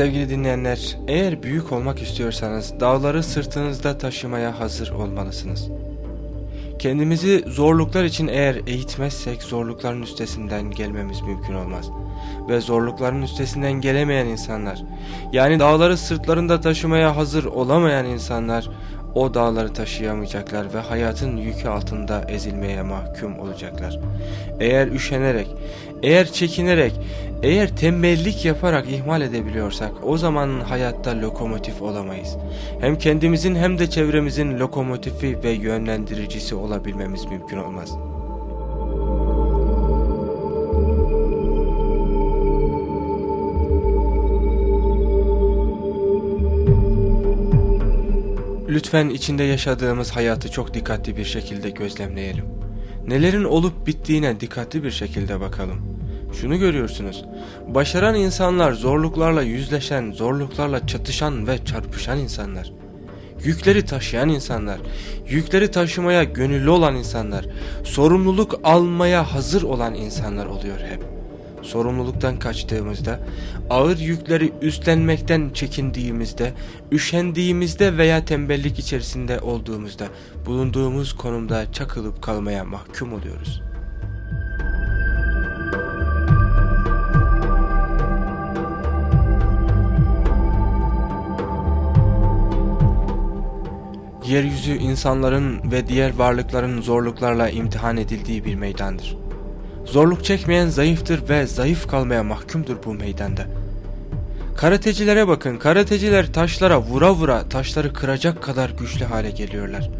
Sevgili dinleyenler, eğer büyük olmak istiyorsanız dağları sırtınızda taşımaya hazır olmalısınız. Kendimizi zorluklar için eğer eğitmezsek zorlukların üstesinden gelmemiz mümkün olmaz. Ve zorlukların üstesinden gelemeyen insanlar, yani dağları sırtlarında taşımaya hazır olamayan insanlar o dağları taşıyamayacaklar ve hayatın yükü altında ezilmeye mahkum olacaklar. Eğer üşenerek, eğer çekinerek, eğer tembellik yaparak ihmal edebiliyorsak o zaman hayatta lokomotif olamayız. Hem kendimizin hem de çevremizin lokomotifi ve yönlendiricisi olabilmemiz mümkün olmaz. Lütfen içinde yaşadığımız hayatı çok dikkatli bir şekilde gözlemleyelim. Nelerin olup bittiğine dikkatli bir şekilde bakalım. Şunu görüyorsunuz. Başaran insanlar zorluklarla yüzleşen, zorluklarla çatışan ve çarpışan insanlar. Yükleri taşıyan insanlar, yükleri taşımaya gönüllü olan insanlar, sorumluluk almaya hazır olan insanlar oluyor hep. Sorumluluktan kaçtığımızda, ağır yükleri üstlenmekten çekindiğimizde, üşendiğimizde veya tembellik içerisinde olduğumuzda bulunduğumuz konumda çakılıp kalmaya mahkum oluyoruz. Yeryüzü insanların ve diğer varlıkların zorluklarla imtihan edildiği bir meydandır. Zorluk çekmeyen zayıftır ve zayıf kalmaya mahkumdur bu meydanda. Karatecilere bakın, karateciler taşlara vura vura taşları kıracak kadar güçlü hale geliyorlar.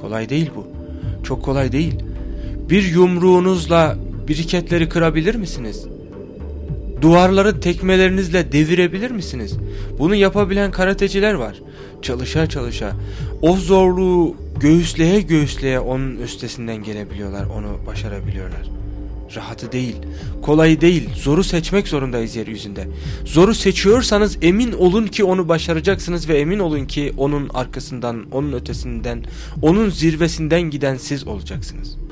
Kolay değil bu, çok kolay değil. Bir yumruğunuzla biriketleri kırabilir misiniz? Duvarları tekmelerinizle devirebilir misiniz? Bunu yapabilen karateciler var. Çalışa çalışa o zorluğu göğüsleye göğüsleye onun üstesinden gelebiliyorlar, onu başarabiliyorlar. Rahatı değil, kolayı değil, zoru seçmek zorundayız yeryüzünde. Zoru seçiyorsanız emin olun ki onu başaracaksınız ve emin olun ki onun arkasından, onun ötesinden, onun zirvesinden giden siz olacaksınız.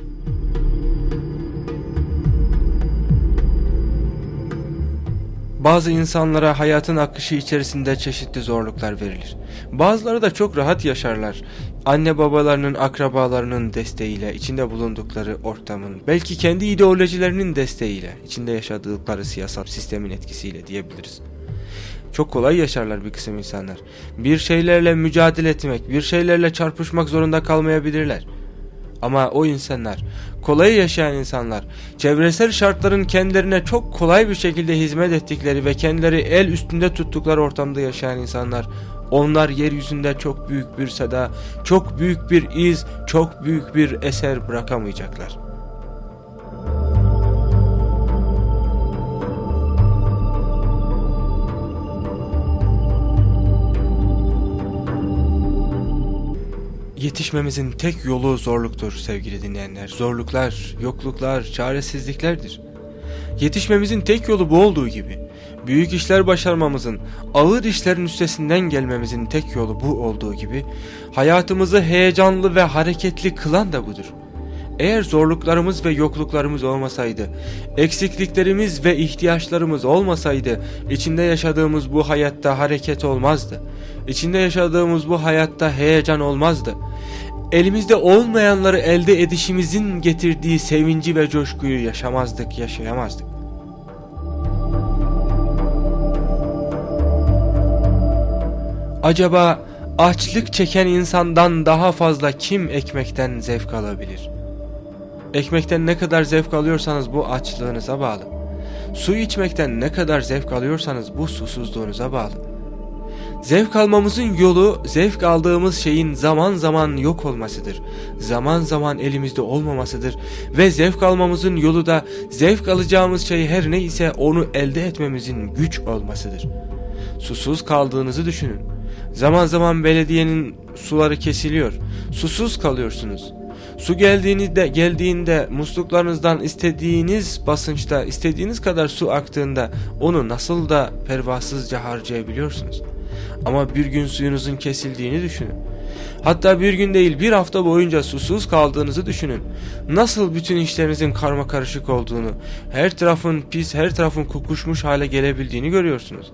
Bazı insanlara hayatın akışı içerisinde çeşitli zorluklar verilir. Bazıları da çok rahat yaşarlar. Anne babalarının, akrabalarının desteğiyle, içinde bulundukları ortamın, belki kendi ideolojilerinin desteğiyle, içinde yaşadıkları siyasal sistemin etkisiyle diyebiliriz. Çok kolay yaşarlar bir kısım insanlar. Bir şeylerle mücadele etmek, bir şeylerle çarpışmak zorunda kalmayabilirler. Ama o insanlar, kolay yaşayan insanlar, çevresel şartların kendilerine çok kolay bir şekilde hizmet ettikleri ve kendileri el üstünde tuttukları ortamda yaşayan insanlar, onlar yeryüzünde çok büyük bir sada, çok büyük bir iz, çok büyük bir eser bırakamayacaklar. Yetişmemizin tek yolu zorluktur sevgili dinleyenler. Zorluklar, yokluklar, çaresizliklerdir. Yetişmemizin tek yolu bu olduğu gibi, büyük işler başarmamızın, ağır işlerin üstesinden gelmemizin tek yolu bu olduğu gibi, hayatımızı heyecanlı ve hareketli kılan da budur. Eğer zorluklarımız ve yokluklarımız olmasaydı, eksikliklerimiz ve ihtiyaçlarımız olmasaydı, içinde yaşadığımız bu hayatta hareket olmazdı. İçinde yaşadığımız bu hayatta heyecan olmazdı. Elimizde olmayanları elde edişimizin getirdiği sevinci ve coşkuyu yaşamazdık, yaşayamazdık. Acaba açlık çeken insandan daha fazla kim ekmekten zevk alabilir? Ekmekten ne kadar zevk alıyorsanız bu açlığınıza bağlı. Su içmekten ne kadar zevk alıyorsanız bu susuzluğunuza bağlı. Zevk almamızın yolu zevk aldığımız şeyin zaman zaman yok olmasıdır. Zaman zaman elimizde olmamasıdır. Ve zevk almamızın yolu da zevk alacağımız şey her neyse onu elde etmemizin güç olmasıdır. Susuz kaldığınızı düşünün. Zaman zaman belediyenin suları kesiliyor. Susuz kalıyorsunuz. Su geldiğinde, geldiğinde musluklarınızdan istediğiniz basınçta istediğiniz kadar su aktığında onu nasıl da pervasızca harcayabiliyorsunuz. Ama bir gün suyunuzun kesildiğini düşünün. Hatta bir gün değil bir hafta boyunca susuz kaldığınızı düşünün. Nasıl bütün işlerinizin karma karışık olduğunu, her tarafın pis, her tarafın kokuşmuş hale gelebildiğini görüyorsunuz.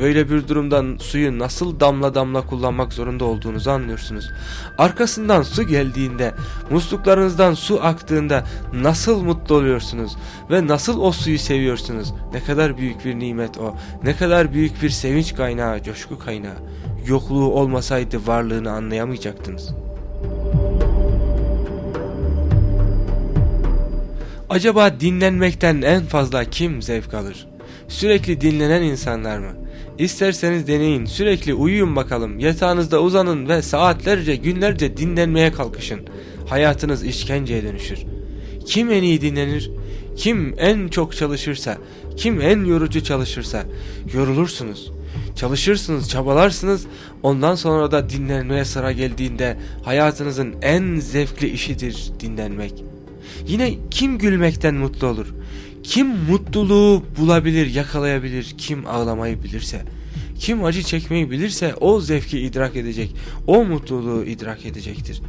Böyle bir durumdan suyu nasıl damla damla kullanmak zorunda olduğunuzu anlıyorsunuz. Arkasından su geldiğinde, musluklarınızdan su aktığında nasıl mutlu oluyorsunuz ve nasıl o suyu seviyorsunuz. Ne kadar büyük bir nimet o, ne kadar büyük bir sevinç kaynağı, coşku kaynağı. Yokluğu olmasaydı varlığını anlayamayacaktınız. Acaba dinlenmekten en fazla kim zevk alır? Sürekli dinlenen insanlar mı? İsterseniz deneyin, sürekli uyuyun bakalım, yatağınızda uzanın ve saatlerce, günlerce dinlenmeye kalkışın. Hayatınız işkenceye dönüşür. Kim en iyi dinlenir? Kim en çok çalışırsa, kim en yorucu çalışırsa yorulursunuz. Çalışırsınız, çabalarsınız. Ondan sonra da dinlenmeye sıra geldiğinde hayatınızın en zevkli işidir dinlenmek. Yine kim gülmekten mutlu olur? Kim mutluluğu bulabilir, yakalayabilir, kim ağlamayı bilirse? Kim acı çekmeyi bilirse o zevki idrak edecek, o mutluluğu idrak edecektir.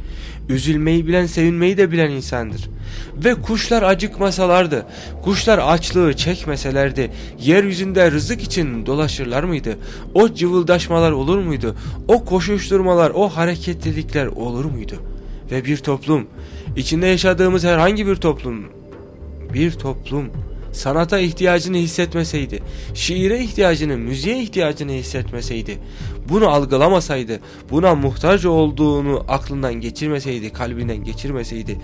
Üzülmeyi bilen, sevinmeyi de bilen insandır. Ve kuşlar acıkmasalardı, kuşlar açlığı çekmeselerdi, yeryüzünde rızık için dolaşırlar mıydı? O cıvıldaşmalar olur muydu? O koşuşturmalar, o hareketlilikler olur muydu? Ve bir toplum, içinde yaşadığımız herhangi bir toplum, bir toplum sanata ihtiyacını hissetmeseydi, şiire ihtiyacını, müziğe ihtiyacını hissetmeseydi, bunu algılamasaydı, buna muhtaç olduğunu aklından geçirmeseydi, kalbinden geçirmeseydi,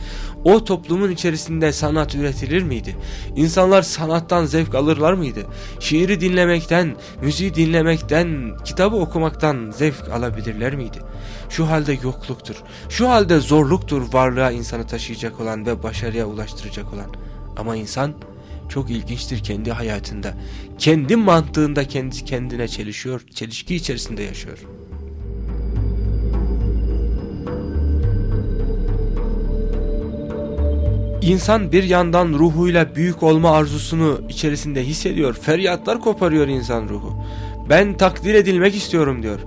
o toplumun içerisinde sanat üretilir miydi? İnsanlar sanattan zevk alırlar mıydı? Şiiri dinlemekten, müziği dinlemekten, kitabı okumaktan zevk alabilirler miydi? Şu halde yokluktur, şu halde zorluktur varlığa insanı taşıyacak olan ve başarıya ulaştıracak olan. Ama insan çok ilginçtir kendi hayatında. Kendi mantığında kendisi kendine çelişiyor, çelişki içerisinde yaşıyor. İnsan bir yandan ruhuyla büyük olma arzusunu içerisinde hissediyor. Feryatlar koparıyor insan ruhu. Ben takdir edilmek istiyorum diyor.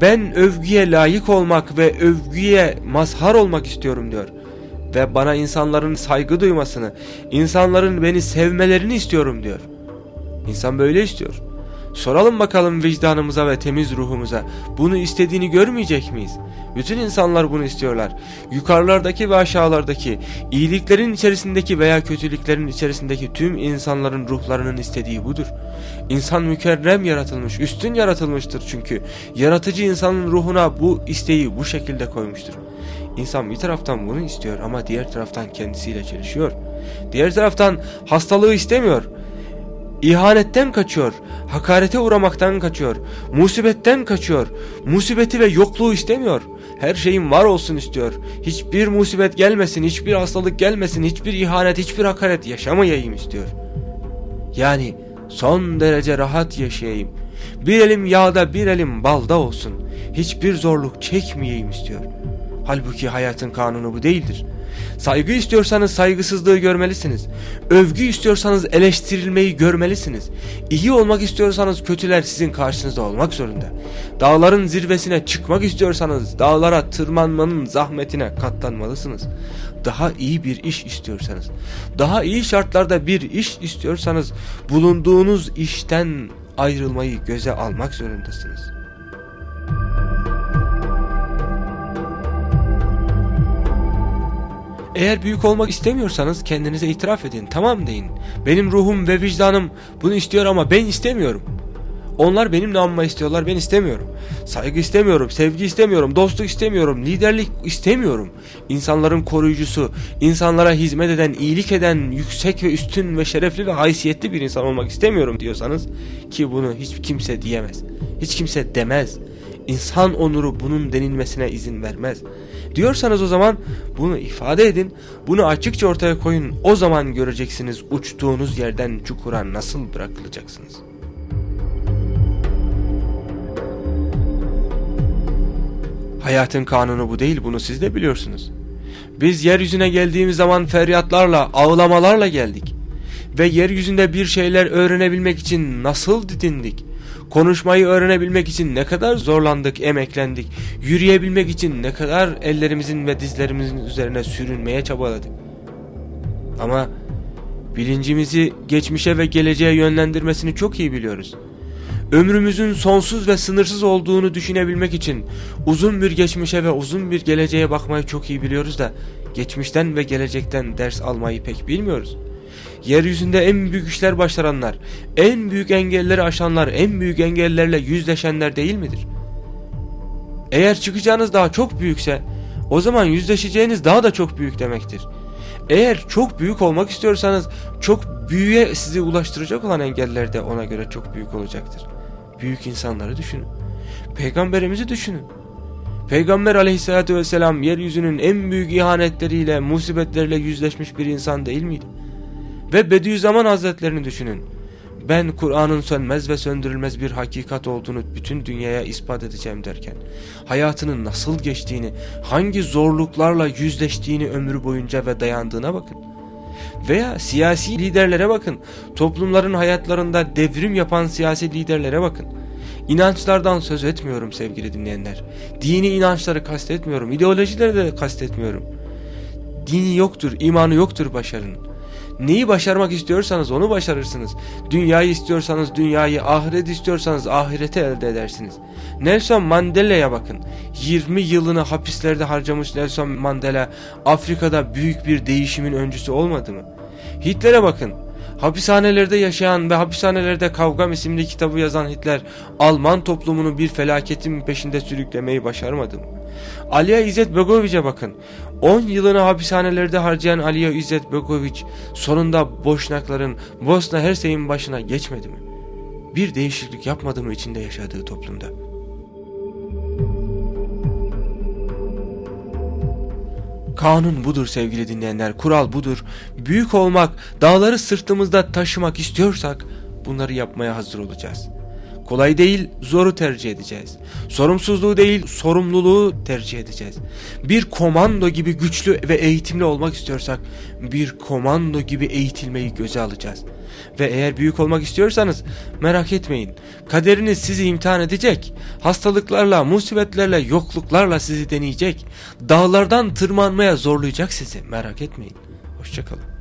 Ben övgüye layık olmak ve övgüye mazhar olmak istiyorum diyor ve bana insanların saygı duymasını, insanların beni sevmelerini istiyorum diyor. İnsan böyle istiyor. Soralım bakalım vicdanımıza ve temiz ruhumuza. Bunu istediğini görmeyecek miyiz? Bütün insanlar bunu istiyorlar. Yukarılardaki ve aşağılardaki, iyiliklerin içerisindeki veya kötülüklerin içerisindeki tüm insanların ruhlarının istediği budur. İnsan mükerrem yaratılmış, üstün yaratılmıştır çünkü. Yaratıcı insanın ruhuna bu isteği bu şekilde koymuştur. İnsan bir taraftan bunu istiyor ama diğer taraftan kendisiyle çelişiyor. Diğer taraftan hastalığı istemiyor. İhanetten kaçıyor, hakarete uğramaktan kaçıyor, musibetten kaçıyor, musibeti ve yokluğu istemiyor. Her şeyin var olsun istiyor. Hiçbir musibet gelmesin, hiçbir hastalık gelmesin, hiçbir ihanet, hiçbir hakaret yaşamayayım istiyor. Yani son derece rahat yaşayayım. Bir elim yağda bir elim balda olsun. Hiçbir zorluk çekmeyeyim istiyor. Halbuki hayatın kanunu bu değildir. Saygı istiyorsanız saygısızlığı görmelisiniz. Övgü istiyorsanız eleştirilmeyi görmelisiniz. İyi olmak istiyorsanız kötüler sizin karşınızda olmak zorunda. Dağların zirvesine çıkmak istiyorsanız dağlara tırmanmanın zahmetine katlanmalısınız. Daha iyi bir iş istiyorsanız, daha iyi şartlarda bir iş istiyorsanız bulunduğunuz işten ayrılmayı göze almak zorundasınız. Eğer büyük olmak istemiyorsanız kendinize itiraf edin. Tamam deyin. Benim ruhum ve vicdanım bunu istiyor ama ben istemiyorum. Onlar benim namıma istiyorlar ben istemiyorum. Saygı istemiyorum, sevgi istemiyorum, dostluk istemiyorum, liderlik istemiyorum. İnsanların koruyucusu, insanlara hizmet eden, iyilik eden, yüksek ve üstün ve şerefli ve haysiyetli bir insan olmak istemiyorum diyorsanız ki bunu hiç kimse diyemez. Hiç kimse demez. İnsan onuru bunun denilmesine izin vermez. Diyorsanız o zaman bunu ifade edin, bunu açıkça ortaya koyun. O zaman göreceksiniz uçtuğunuz yerden çukura nasıl bırakılacaksınız. Hayatın kanunu bu değil, bunu siz de biliyorsunuz. Biz yeryüzüne geldiğimiz zaman feryatlarla, ağlamalarla geldik. Ve yeryüzünde bir şeyler öğrenebilmek için nasıl didindik? Konuşmayı öğrenebilmek için ne kadar zorlandık, emeklendik. Yürüyebilmek için ne kadar ellerimizin ve dizlerimizin üzerine sürünmeye çabaladık. Ama bilincimizi geçmişe ve geleceğe yönlendirmesini çok iyi biliyoruz. Ömrümüzün sonsuz ve sınırsız olduğunu düşünebilmek için uzun bir geçmişe ve uzun bir geleceğe bakmayı çok iyi biliyoruz da geçmişten ve gelecekten ders almayı pek bilmiyoruz. Yeryüzünde en büyük işler başaranlar, en büyük engelleri aşanlar, en büyük engellerle yüzleşenler değil midir? Eğer çıkacağınız daha çok büyükse o zaman yüzleşeceğiniz daha da çok büyük demektir. Eğer çok büyük olmak istiyorsanız çok büyüğe sizi ulaştıracak olan engeller de ona göre çok büyük olacaktır. Büyük insanları düşünün. Peygamberimizi düşünün. Peygamber aleyhissalatü vesselam yeryüzünün en büyük ihanetleriyle, musibetleriyle yüzleşmiş bir insan değil miydi? Ve Bediüzzaman Hazretlerini düşünün. Ben Kur'an'ın sönmez ve söndürülmez bir hakikat olduğunu bütün dünyaya ispat edeceğim derken, hayatının nasıl geçtiğini, hangi zorluklarla yüzleştiğini ömrü boyunca ve dayandığına bakın. Veya siyasi liderlere bakın, toplumların hayatlarında devrim yapan siyasi liderlere bakın. İnançlardan söz etmiyorum sevgili dinleyenler. Dini inançları kastetmiyorum, ideolojileri de kastetmiyorum. Dini yoktur, imanı yoktur başarının. Neyi başarmak istiyorsanız onu başarırsınız. Dünyayı istiyorsanız dünyayı, ahiret istiyorsanız ahireti elde edersiniz. Nelson Mandela'ya bakın. 20 yılını hapislerde harcamış Nelson Mandela Afrika'da büyük bir değişimin öncüsü olmadı mı? Hitler'e bakın. Hapishanelerde yaşayan ve hapishanelerde kavgam isimli kitabı yazan Hitler Alman toplumunu bir felaketin peşinde sürüklemeyi başarmadı mı? Aliya İzzet Begoviç'e bakın. 10 yılını hapishanelerde harcayan Aliya İzzet Begoviç sonunda Boşnakların Bosna Hersey'in başına geçmedi mi? Bir değişiklik yapmadı mı içinde yaşadığı toplumda? Kanun budur sevgili dinleyenler, kural budur. Büyük olmak, dağları sırtımızda taşımak istiyorsak bunları yapmaya hazır olacağız. Kolay değil, zoru tercih edeceğiz. Sorumsuzluğu değil, sorumluluğu tercih edeceğiz. Bir komando gibi güçlü ve eğitimli olmak istiyorsak, bir komando gibi eğitilmeyi göze alacağız. Ve eğer büyük olmak istiyorsanız, merak etmeyin. Kaderiniz sizi imtihan edecek. Hastalıklarla, musibetlerle, yokluklarla sizi deneyecek. Dağlardan tırmanmaya zorlayacak sizi. Merak etmeyin. Hoşçakalın.